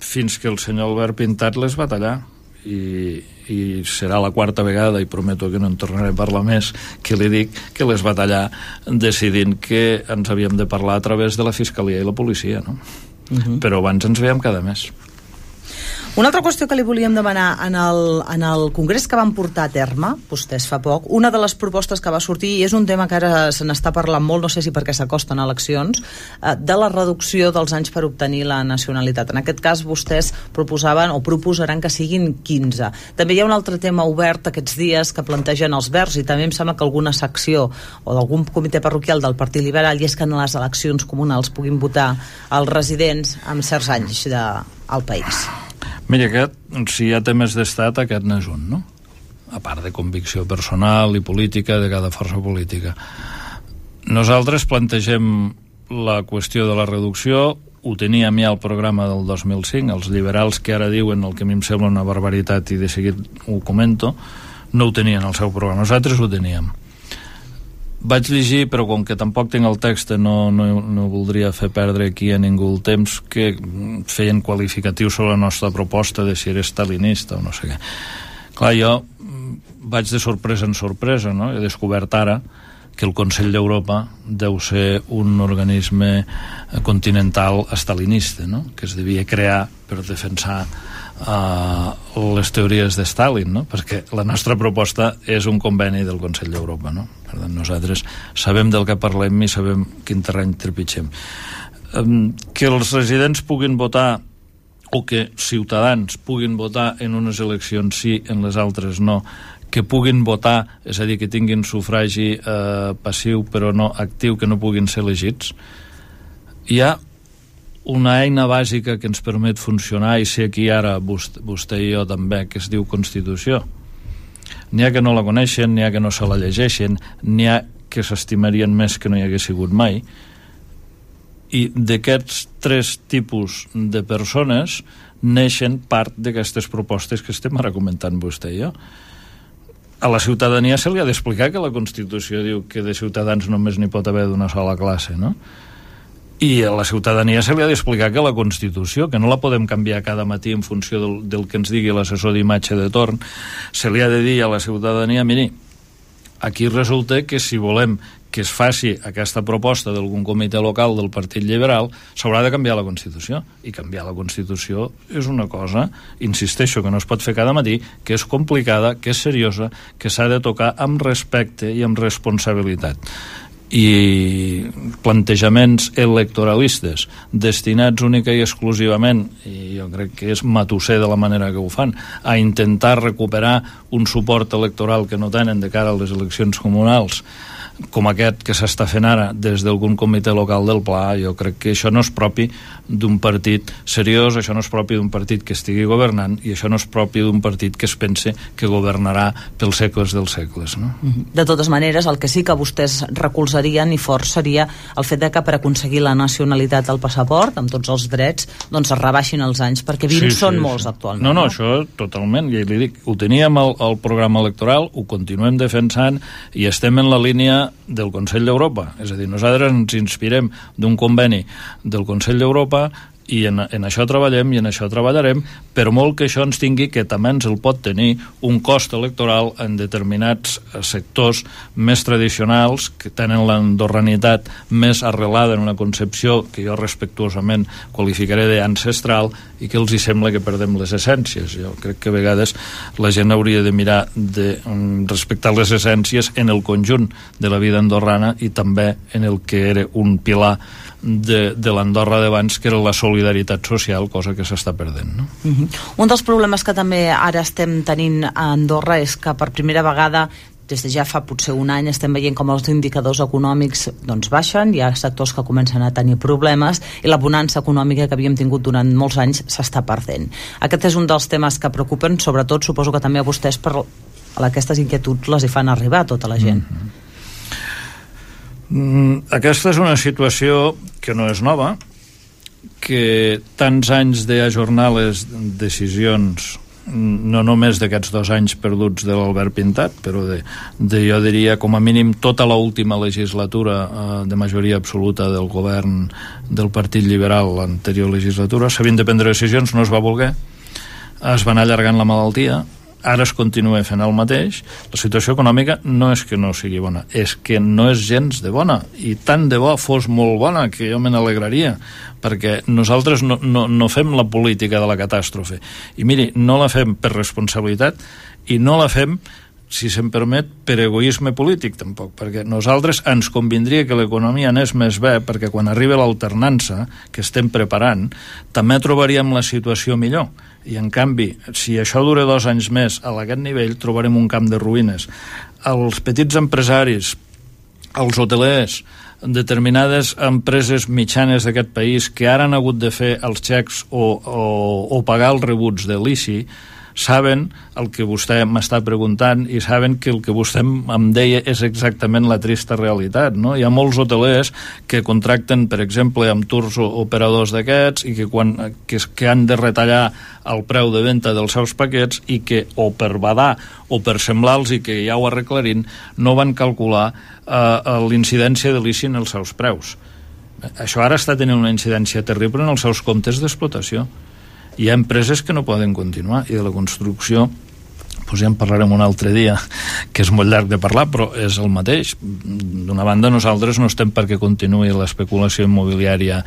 fins que el senyor Albert Pintat les va tallar i, i serà la quarta vegada i prometo que no en tornaré a parlar més que li dic que les va tallar decidint que ens havíem de parlar a través de la Fiscalia i la policia no? Uh -huh. però abans ens veiem cada mes
una altra qüestió que li volíem demanar en el, en el congrés que van portar a terme, vostès fa poc, una de les propostes que va sortir, i és un tema que ara se n'està parlant molt, no sé si perquè s'acosten eleccions, eh, de la reducció dels anys per obtenir la nacionalitat. En aquest cas, vostès proposaven o proposaran que siguin 15. També hi ha un altre tema obert aquests dies que plantegen els Verds, i també em sembla que alguna secció o d'algun comitè parroquial del Partit Liberal, i és que en les eleccions comunals puguin votar els residents amb certs anys de, al país.
Mira, aquest, si hi ha temes d'estat, aquest n'és un, no? A part de convicció personal i política de cada força política. Nosaltres plantegem la qüestió de la reducció, ho teníem ja al programa del 2005, els liberals que ara diuen el que a mi em sembla una barbaritat i de seguit ho comento, no ho tenien al seu programa, nosaltres ho teníem vaig llegir, però com que tampoc tinc el text no, no, no voldria fer perdre aquí a ningú el temps que feien qualificatius sobre la nostra proposta de si era stalinista o no sé què clar, jo vaig de sorpresa en sorpresa no? he descobert ara que el Consell d'Europa deu ser un organisme continental estalinista, no? que es devia crear per defensar uh, les teories de Stalin, no? perquè la nostra proposta és un conveni del Consell d'Europa. No? Per tant, nosaltres sabem del que parlem i sabem quin terreny trepitgem. Um, que els residents puguin votar o que ciutadans puguin votar en unes eleccions sí, en les altres no, que puguin votar, és a dir, que tinguin sufragi eh, passiu però no actiu, que no puguin ser elegits, hi ha una eina bàsica que ens permet funcionar i ser aquí ara vostè, vostè i jo també, que es diu Constitució. N'hi ha que no la coneixen, n'hi ha que no se la llegeixen, n'hi ha que s'estimarien més que no hi hagués sigut mai. I d'aquests tres tipus de persones neixen part d'aquestes propostes que estem ara comentant vostè i jo. A la ciutadania se li ha d'explicar que la Constitució diu que de ciutadans només n'hi pot haver d'una sola classe, no? I a la ciutadania se li ha d'explicar que la Constitució, que no la podem canviar cada matí en funció del, del que ens digui l'assessor d'imatge de torn, se li ha de dir a la ciutadania, miri, aquí resulta que si volem que es faci aquesta proposta d'algun comitè local del Partit Liberal, s'haurà de canviar la Constitució. I canviar la Constitució és una cosa, insisteixo, que no es pot fer cada matí, que és complicada, que és seriosa, que s'ha de tocar amb respecte i amb responsabilitat i plantejaments electoralistes destinats única i exclusivament i jo crec que és matusser de la manera que ho fan a intentar recuperar un suport electoral que no tenen de cara a les eleccions comunals com aquest que s'està fent ara des d'algun comitè local del Pla, jo crec que això no és propi d'un partit seriós, això no és propi d'un partit que estigui governant i això no és propi d'un partit que es pense que governarà pels segles dels segles. No?
Mhm. De totes maneres, el que sí que vostès recolzarien i fort seria el fet de que per aconseguir la nacionalitat del passaport, amb tots els drets, doncs es rebaixin els anys, perquè 20 sí, són sí, molts sí. actualment.
No, no, no, això totalment, ja li dic, ho teníem al, al programa electoral, ho continuem defensant i estem en la línia del Consell d'Europa. És a dir, nosaltres ens inspirem d'un conveni del Consell d'Europa i en, en això treballem i en això treballarem, però molt que això ens tingui que també ens el pot tenir un cost electoral en determinats sectors més tradicionals que tenen l'andorranitat més arrelada en una concepció que jo respectuosament qualificaré d'ancestral i que els hi sembla que perdem les essències. Jo crec que a vegades la gent hauria de mirar de mm, respectar les essències en el conjunt de la vida andorrana i també en el que era un pilar de, de l'Andorra d'abans, que era la solidaritat social, cosa que s'està perdent. No? Uh
mhm. -huh. Un dels problemes que també ara estem tenint a Andorra és que per primera vegada des de ja fa potser un any estem veient com els indicadors econòmics doncs, baixen, hi ha sectors que comencen a tenir problemes i la bonança econòmica que havíem tingut durant molts anys s'està perdent. Aquest és un dels temes que preocupen, sobretot suposo que també a vostès per aquestes inquietuds les hi fan arribar a tota la gent. Uh mhm.
Mm, aquesta és una situació que no és nova, que tants anys d'ajornar les decisions no només d'aquests dos anys perduts de l'Albert Pintat, però de, de, jo diria, com a mínim, tota l última legislatura eh, de majoria absoluta del govern del Partit Liberal, l'anterior legislatura, s'havien de prendre decisions, no es va voler, es va anar allargant la malaltia, ara es continua fent el mateix, la situació econòmica no és que no sigui bona, és que no és gens de bona, i tant de bo fos molt bona, que jo me n'alegraria, perquè nosaltres no, no, no fem la política de la catàstrofe. I miri, no la fem per responsabilitat i no la fem si se'm permet, per egoisme polític tampoc, perquè nosaltres ens convindria que l'economia anés més bé, perquè quan arriba l'alternança que estem preparant, també trobaríem la situació millor. I en canvi, si això dura dos anys més a aquest nivell, trobarem un camp de ruïnes. Els petits empresaris, els hotelers, determinades empreses mitjanes d'aquest país que ara han hagut de fer els xecs o, o, o pagar els rebuts de l'ICI, saben el que vostè m'està preguntant i saben que el que vostè em deia és exactament la trista realitat. No? Hi ha molts hotelers que contracten, per exemple, amb tours o operadors d'aquests i que, quan, que, que han de retallar el preu de venda dels seus paquets i que o per badar o per semblar-los i que ja ho arreglarin no van calcular eh, l'incidència de l'ICI en els seus preus. Això ara està tenint una incidència terrible en els seus comptes d'explotació hi ha empreses que no poden continuar i de la construcció doncs ja en parlarem un altre dia, que és molt llarg de parlar, però és el mateix. D'una banda, nosaltres no estem perquè continuï l'especulació immobiliària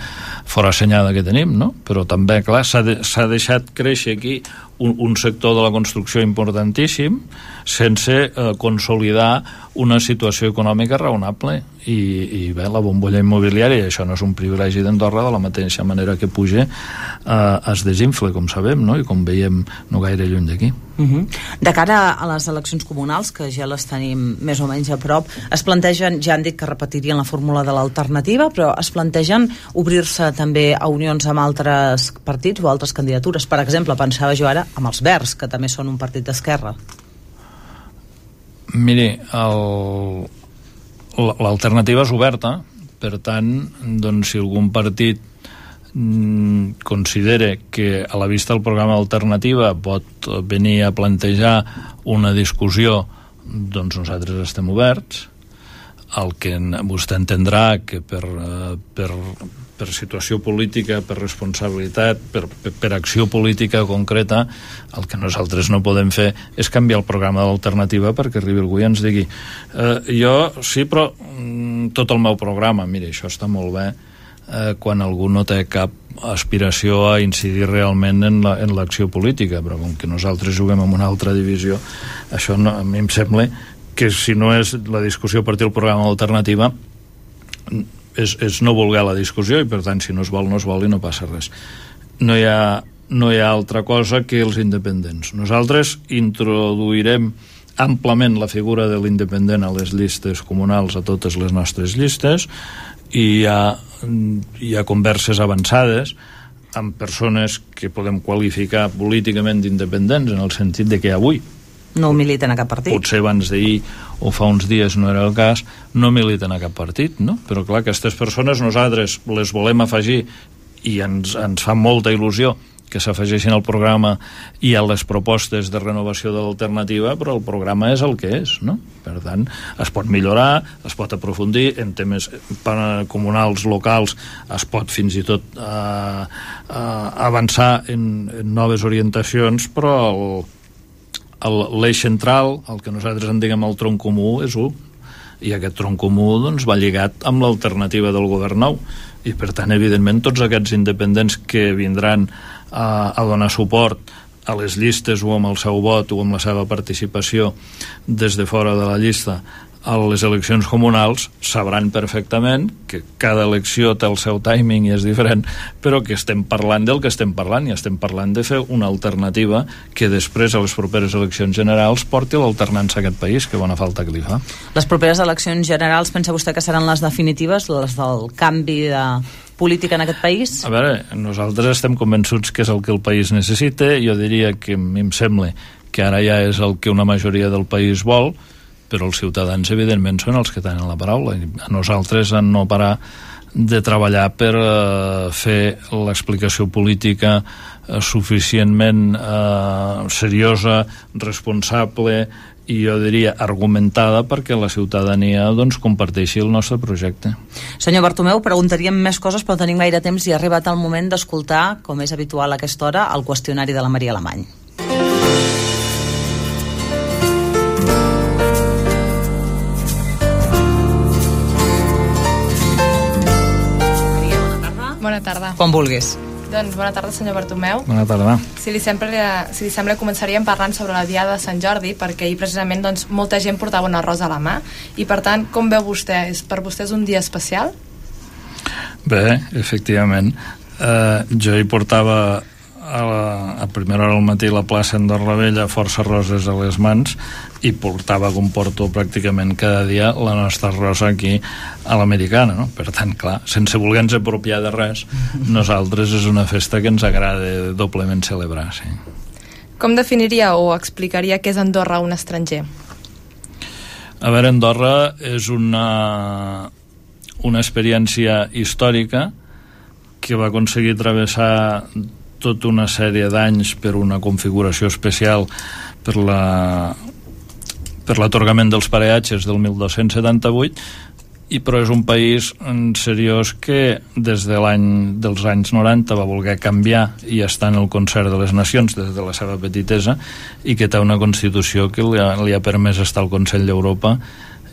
fora assenyada que tenim, no? Però també, clar, s'ha de, deixat créixer aquí un, un sector de la construcció importantíssim sense eh, consolidar una situació econòmica raonable i, i bé, la bombolla immobiliària això no és un privilegi d'Andorra de la mateixa manera que puja eh, es desinfla, com sabem, no? i com veiem no gaire lluny d'aquí.
Uh mhm. -huh. De cara a les eleccions comunals, que ja les tenim més o menys a prop, es plantegen, ja han dit que repetirien la fórmula de l'alternativa, però es plantegen obrir-se també a unions amb altres partits o altres candidatures. Per exemple, pensava jo ara amb els Verds, que també són un partit d'esquerra.
Miri, l'alternativa és oberta, per tant, doncs, si algun partit mm, considere que a la vista del programa alternativa pot venir a plantejar una discussió doncs nosaltres estem oberts el que vostè entendrà que per, eh, per, per situació política, per responsabilitat, per, per, per acció política concreta, el que nosaltres no podem fer és canviar el programa de l'alternativa perquè arribi algú i ens digui eh, jo sí, però mm, tot el meu programa, mira, això està molt bé eh, quan algú no té cap aspiració a incidir realment en l'acció la, política, però com que nosaltres juguem en una altra divisió, això no, a mi em sembla que si no és la discussió a partir del programa d'alternativa és, és no voler la discussió i per tant si no es vol no es vol i no passa res. No hi ha, no hi ha altra cosa que els independents. Nosaltres introduirem amplament la figura de l'independent a les llistes comunals a totes les nostres llistes i hi ha, hi ha converses avançades amb persones que podem qualificar políticament d'independents en el sentit de que avui
no militen a cap partit.
Potser abans d'ahir o fa uns dies no era el cas, no militen a cap partit, no? Però clar, aquestes persones nosaltres les volem afegir i ens, ens fa molta il·lusió que s'afegeixin al programa i a les propostes de renovació de l'alternativa, però el programa és el que és, no? Per tant, es pot millorar, es pot aprofundir en temes comunals, locals, es pot fins i tot eh, eh, avançar en, en noves orientacions, però el, l'eix central, el que nosaltres en diguem el tronc comú, és un i aquest tronc comú doncs, va lligat amb l'alternativa del govern nou. I per tant evidentment tots aquests independents que vindran a, a donar suport a les llistes o amb el seu vot o amb la seva participació des de fora de la llista a les eleccions comunals sabran perfectament que cada elecció té el seu timing i és diferent, però que estem parlant del que estem parlant i estem parlant de fer una alternativa que després a les properes eleccions generals porti l'alternança a aquest país, que bona falta que li fa.
Les properes eleccions generals pensa vostè que seran les definitives, les del canvi de política en aquest país?
A veure, nosaltres estem convençuts que és el que el país necessita, jo diria que a mi em sembla que ara ja és el que una majoria del país vol, però els ciutadans evidentment són els que tenen la paraula a nosaltres en no parar de treballar per eh, fer l'explicació política eh, suficientment eh, seriosa, responsable i jo diria argumentada perquè la ciutadania doncs, comparteixi el nostre projecte.
Senyor Bartomeu, preguntaríem més coses però tenim gaire temps i ha arribat el moment d'escoltar, com és habitual a aquesta hora, el qüestionari de la Maria Alemany. Quan vulguis.
Doncs bona tarda, senyor Bartomeu.
Bona tarda.
Si li, sembla, si li sembla, començaríem parlant sobre la Diada de Sant Jordi, perquè ahir precisament doncs, molta gent portava una rosa a la mà, i per tant, com veu vostè? És, per vostè és un dia especial?
Bé, efectivament. Eh, jo hi portava a, la, a primera hora del matí la plaça Andorra Vella força roses a les mans i portava com porto pràcticament cada dia la nostra rosa aquí a l'americana, no? Per tant, clar, sense voler-nos apropiar de res, [LAUGHS] nosaltres és una festa que ens agrada doblement celebrar, sí.
Com definiria o explicaria què és Andorra a un estranger?
A veure, Andorra és una, una experiència històrica que va aconseguir travessar tota una sèrie d'anys per una configuració especial per la per l'atorgament dels pareatges del 1278 i però és un país seriós que des de l'any dels anys 90 va voler canviar i està en el concert de les nacions des de la seva petitesa i que té una Constitució que li ha, li ha permès estar al Consell d'Europa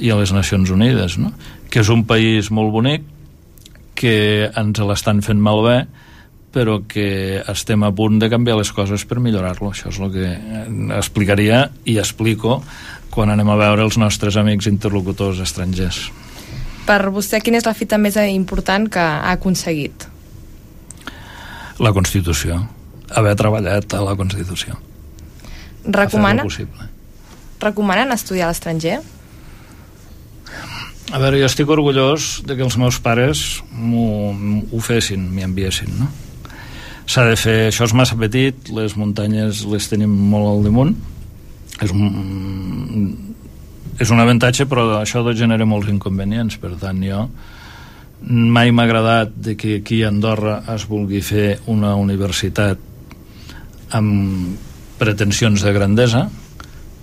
i a les Nacions Unides no? que és un país molt bonic que ens l'estan fent malbé però que estem a punt de canviar les coses per millorar-lo. Això és el que explicaria i explico quan anem a veure els nostres amics interlocutors estrangers.
Per vostè, quina és la fita més important que ha aconseguit?
La Constitució. Haver treballat a la Constitució.
Recomana,
possible.
recomanen estudiar a l'estranger?
A veure, jo estic orgullós de que els meus pares ho fessin, m'hi enviessin, no? S'ha de fer... Això és massa petit, les muntanyes les tenim molt al damunt, és un, és un avantatge però això genera molts inconvenients per tant jo mai m'ha agradat de que aquí a Andorra es vulgui fer una universitat amb pretensions de grandesa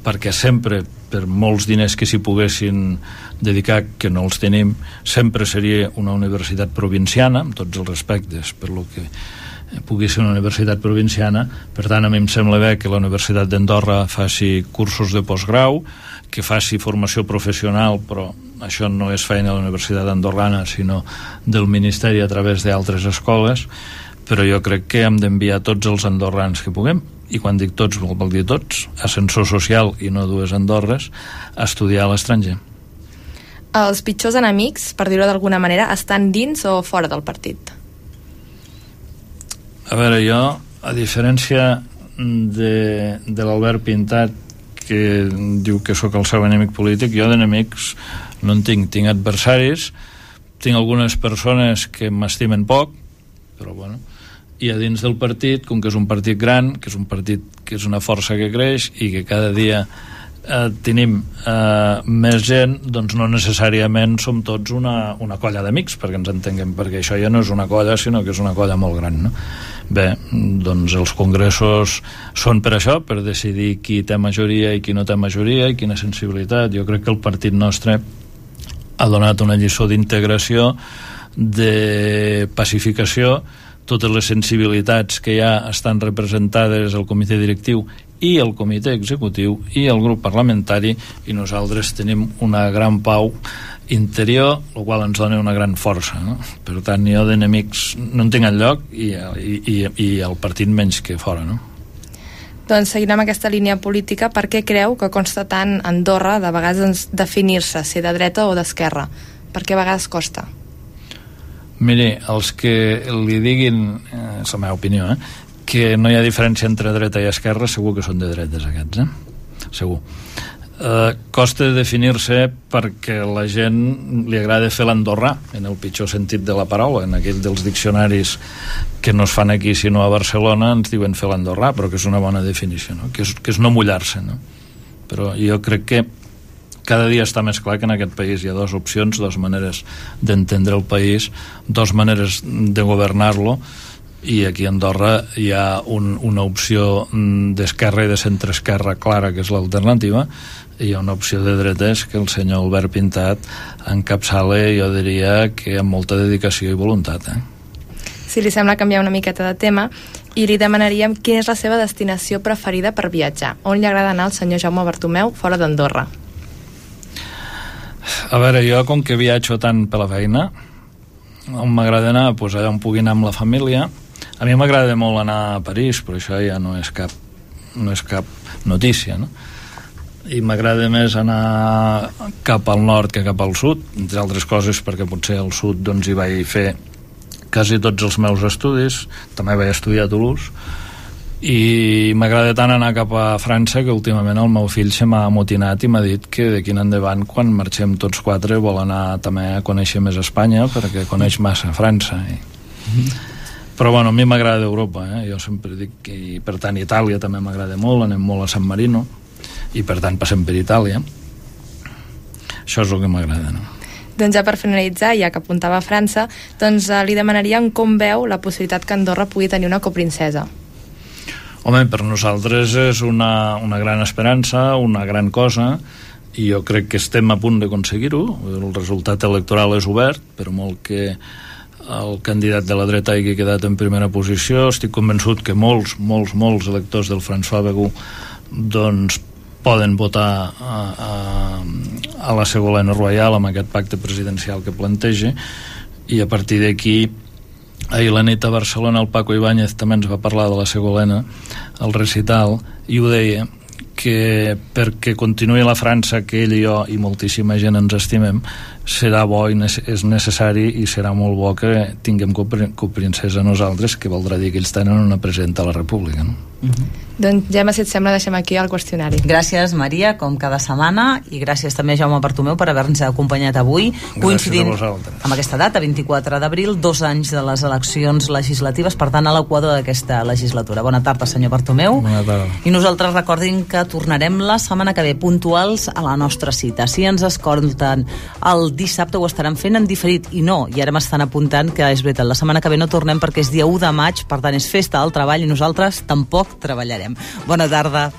perquè sempre per molts diners que s'hi poguessin dedicar, que no els tenim, sempre seria una universitat provinciana, amb tots els respectes per lo que pugui ser una universitat provinciana. Per tant a mi em sembla bé que la Universitat d'Andorra faci cursos de postgrau que faci formació professional però això no és feina de la Universitat Andorrana sinó del Ministeri a través d'altres escoles. Però jo crec que hem d'enviar tots els andorrans que puguem. I quan dic tots vol dir tots. Ascensor social i no dues Andorres a estudiar a l'estranger.
Els pitjors enemics, per dir-ho d'alguna manera, estan dins o fora del partit?
A veure, jo, a diferència de, de l'Albert Pintat, que diu que sóc el seu enemic polític, jo d'enemics no en tinc, tinc adversaris, tinc algunes persones que m'estimen poc, però bueno, i a dins del partit, com que és un partit gran, que és un partit que és una força que creix i que cada dia eh, tenim eh, més gent, doncs no necessàriament som tots una, una colla d'amics, perquè ens entenguem, perquè això ja no és una colla, sinó que és una colla molt gran, no? Bé, doncs els congressos són per això, per decidir qui té majoria i qui no té majoria i quina sensibilitat. Jo crec que el partit nostre ha donat una lliçó d'integració, de pacificació, totes les sensibilitats que ja estan representades al comitè directiu i el comitè executiu i el grup parlamentari i nosaltres tenim una gran pau interior, el qual ens dona una gran força. No? Per tant, jo d'enemics no en tinc enlloc i, i, i, el partit menys que fora. No?
Doncs seguint amb aquesta línia política, per què creu que consta tant Andorra de vegades definir-se, ser de dreta o d'esquerra? Per què a vegades costa?
Miri, els que li diguin, eh, és la meva opinió, eh, que no hi ha diferència entre dreta i esquerra, segur que són de dretes aquests, eh? Segur eh, costa de definir-se perquè la gent li agrada fer l'andorrà en el pitjor sentit de la paraula en aquell dels diccionaris que no es fan aquí sinó a Barcelona ens diuen fer l'andorrà però que és una bona definició no? Que, és, que és no mullar-se no? però jo crec que cada dia està més clar que en aquest país hi ha dues opcions, dues maneres d'entendre el país, dues maneres de governar-lo i aquí a Andorra hi ha un, una opció mm, d'esquerra i de centre-esquerra clara que és l'alternativa hi ha una opció de dretes que el senyor Albert Pintat encapçala, jo diria que amb molta dedicació i voluntat. Eh?
Si li sembla canviar una miqueta de tema, i li demanaríem quina és la seva destinació preferida per viatjar. On li agrada anar al senyor Jaume Bartomeu fora d'Andorra?
A veure, jo com que viatjo tant per la feina, on m'agrada anar? Pues allà on pugui anar amb la família. A mi m'agrada molt anar a París, però això ja no és cap, no és cap notícia, no? i m'agrada més anar cap al nord que cap al sud, entre altres coses perquè potser al sud doncs hi vaig fer quasi tots els meus estudis, també vaig estudiar a Toulouse, i m'agrada tant anar cap a França que últimament el meu fill se m'ha amotinat i m'ha dit que d'aquí en endavant quan marxem tots quatre vol anar també a conèixer més Espanya perquè coneix massa França i... però bueno, a mi m'agrada Europa eh? jo sempre dic que i per tant Itàlia també m'agrada molt, anem molt a San Marino i per tant passem per Itàlia això és el que m'agrada no?
Doncs ja per finalitzar, ja que apuntava a França, doncs eh, li demanaríem com veu la possibilitat que Andorra pugui tenir una coprincesa.
Home, per nosaltres és una, una gran esperança, una gran cosa, i jo crec que estem a punt d'aconseguir-ho. El resultat electoral és obert, per molt que el candidat de la dreta hagi quedat en primera posició, estic convençut que molts, molts, molts electors del François Begú doncs poden votar a, a, a la Segolena Royal amb aquest pacte presidencial que planteja. I a partir d'aquí ahir la nit a Barcelona el Paco Ibáñez també ens va parlar de la Segolena al recital i ho deia que perquè continuï la França que ell i jo i moltíssima gent ens estimem serà bo i és necessari i serà molt bo que tinguem coprincesa nosaltres que voldrà dir que ells tenen una presenta a la República no?
Mm -hmm. Doncs Gemma, si et sembla, deixem aquí el qüestionari.
Gràcies, Maria, com cada setmana, i gràcies també a Jaume Bartomeu per haver-nos acompanyat avui,
gràcies
coincidint amb aquesta data, 24 d'abril, dos anys de les eleccions legislatives, per tant, a l'equador d'aquesta legislatura. Bona tarda, senyor Bartomeu.
Bona tarda.
I nosaltres recordin que tornarem la setmana que ve puntuals a la nostra cita. Si ens escolten el dissabte ho estaran fent en diferit, i no, i ara m'estan apuntant que és veritat, la setmana que ve no tornem perquè és dia 1 de maig, per tant és festa al treball i nosaltres tampoc treballarem. Bona tarda.